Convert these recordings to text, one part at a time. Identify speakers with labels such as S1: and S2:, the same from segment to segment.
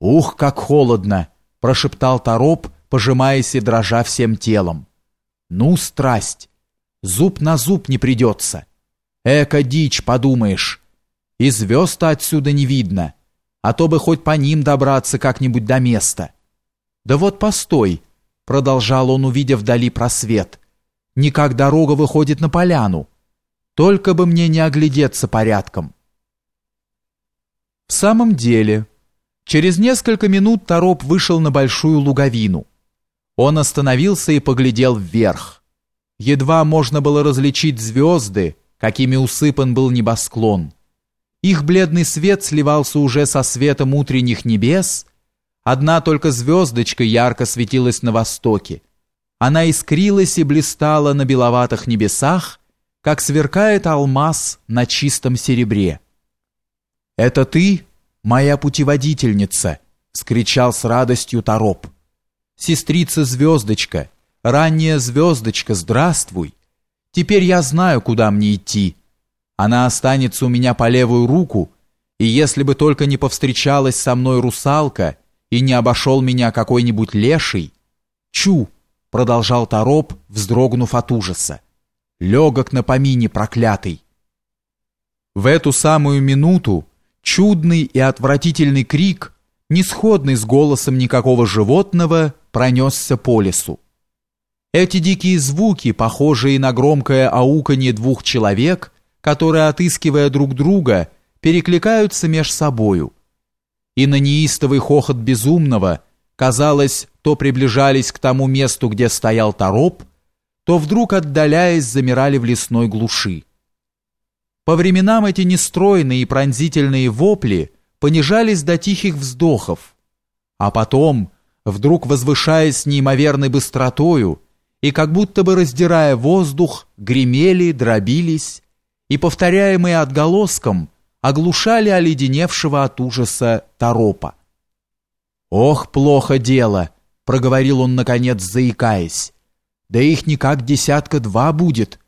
S1: «Ух, как холодно!» – прошептал Тороп, пожимаясь и дрожа всем телом. «Ну, страсть! Зуб на зуб не придется. Эка дичь, подумаешь. И звезд отсюда не видно, а то бы хоть по ним добраться как-нибудь до места. Да вот постой!» – продолжал он, увидев вдали просвет. «Никак дорога выходит на поляну. Только бы мне не оглядеться порядком». В самом деле... Через несколько минут Тороп вышел на большую луговину. Он остановился и поглядел вверх. Едва можно было различить звезды, какими усыпан был небосклон. Их бледный свет сливался уже со светом утренних небес. Одна только звездочка ярко светилась на востоке. Она искрилась и блистала на беловатых небесах, как сверкает алмаз на чистом серебре. «Это ты?» Моя путеводительница!» — скричал с радостью Тороп. «Сестрица Звездочка, ранняя Звездочка, здравствуй! Теперь я знаю, куда мне идти. Она останется у меня по левую руку, и если бы только не повстречалась со мной русалка и не обошел меня какой-нибудь леший...» «Чу!» — продолжал Тороп, вздрогнув от ужаса. «Легок на помине проклятый!» В эту самую минуту Чудный и отвратительный крик, не сходный с голосом никакого животного, пронесся по лесу. Эти дикие звуки, похожие на громкое ауканье двух человек, которые, отыскивая друг друга, перекликаются меж собою. И на неистовый хохот безумного, казалось, то приближались к тому месту, где стоял тороп, то вдруг, отдаляясь, замирали в лесной глуши. По временам эти нестройные и пронзительные вопли понижались до тихих вздохов, а потом, вдруг возвышаясь с неимоверной быстротою и как будто бы раздирая воздух, гремели, дробились и, повторяемые отголоском, оглушали оледеневшего от ужаса торопа. «Ох, плохо дело!» — проговорил он, наконец, заикаясь. «Да их никак десятка-два будет,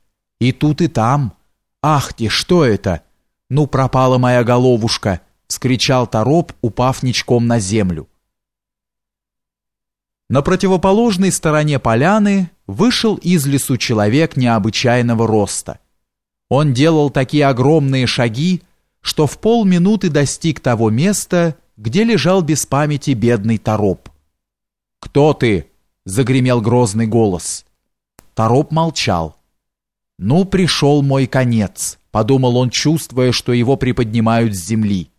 S1: и тут, и там». «Ах ты, что это? Ну, пропала моя головушка!» — вскричал Тороп, упав ничком на землю. На противоположной стороне поляны вышел из лесу человек необычайного роста. Он делал такие огромные шаги, что в полминуты достиг того места, где лежал без памяти бедный Тороп. «Кто ты?» — загремел грозный голос. Тороп молчал. «Ну, пришел мой конец», — подумал он, чувствуя, что его приподнимают с земли.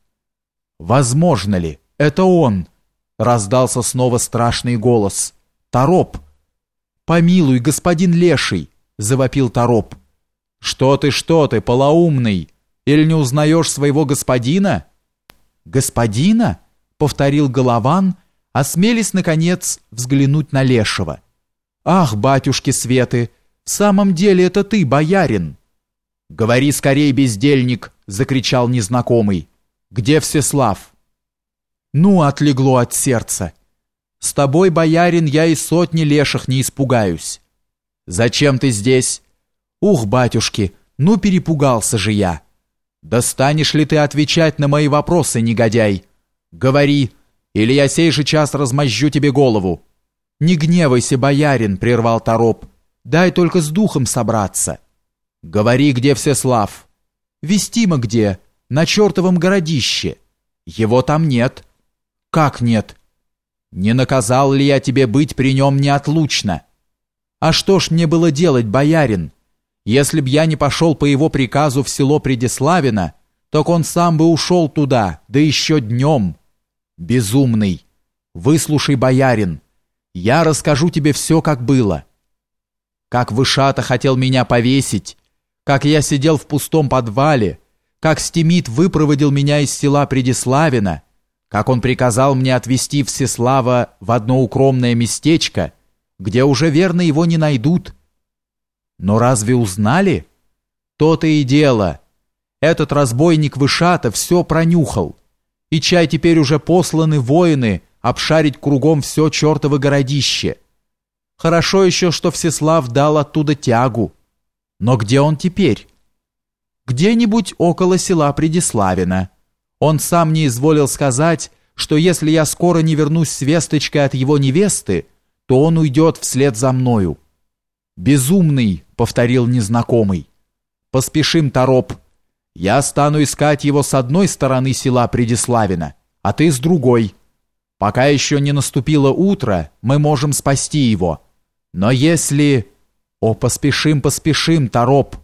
S1: «Возможно ли? Это он!» — раздался снова страшный голос. «Тороп!» «Помилуй, господин Леший!» — завопил Тороп. «Что ты, что ты, полоумный? Или не узнаешь своего господина?» «Господина?» — повторил Голован, осмелись, наконец, взглянуть на Лешего. «Ах, батюшки Светы!» В самом деле это ты, боярин. Говори скорей, бездельник, закричал незнакомый. Где Всеслав? Ну, отлегло от сердца. С тобой, боярин, я и сотни леших не испугаюсь. Зачем ты здесь? Ух, батюшки, ну перепугался же я. Достанешь ли ты отвечать на мои вопросы, негодяй? Говори, или я сей же час размозжу тебе голову. Не гневайся, боярин, прервал Тороп. Дай только с духом собраться. Говори, где Всеслав. Вестимо где? На чертовом городище. Его там нет. Как нет? Не наказал ли я тебе быть при нем неотлучно? А что ж мне было делать, боярин? Если б я не пошел по его приказу в село Предиславино, так он сам бы ушел туда, да еще днем. Безумный! Выслушай, боярин, я расскажу тебе все, как было как Вышата хотел меня повесить, как я сидел в пустом подвале, как Стимит выпроводил меня из села Предиславина, как он приказал мне отвезти Всеслава в одно укромное местечко, где уже верно его не найдут. Но разве узнали? То-то и дело. Этот разбойник Вышата все пронюхал. И чай теперь уже посланы воины обшарить кругом все чертово городище. Хорошо еще, что Всеслав дал оттуда тягу. Но где он теперь? Где-нибудь около села Предиславина. Он сам не изволил сказать, что если я скоро не вернусь с весточкой от его невесты, то он уйдет вслед за мною. «Безумный», — повторил незнакомый. «Поспешим, Тороп. Я стану искать его с одной стороны села Предиславина, а ты с другой. Пока еще не наступило утро, мы можем спасти его. Но если...» «О, поспешим, поспешим, Тороп!»